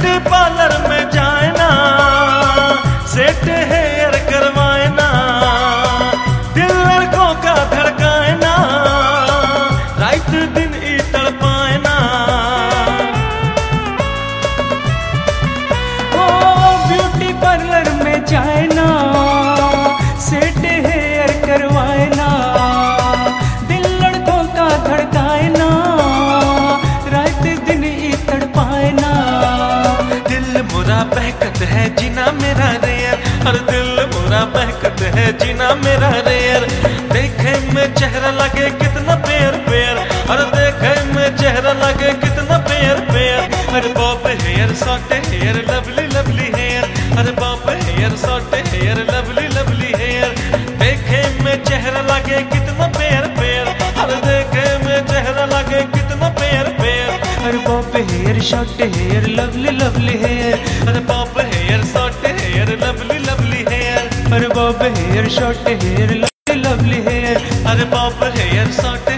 Beauty parlour में जाना set hair कर मस्त है जीना मेरा रेयर। देखे में चेहरा लगे कितना पेर पेर और देखे में चेहरा लगे कितना पेर पेर अरे बाप hair short hair lovely lovely hair. अरे बाप hair short hair lovely lovely hair. देखे में चेहरा लगे कितना पेर पेर और देखे में चेहरा लगे कितना पेर पेर अरे बाप hair short hair lovely lovely hair. अरे बाप हेयर सॉट हेयर लवली अरे Bob hair short hair lovely lovely hair अरे बाप हेयर शॉर्ट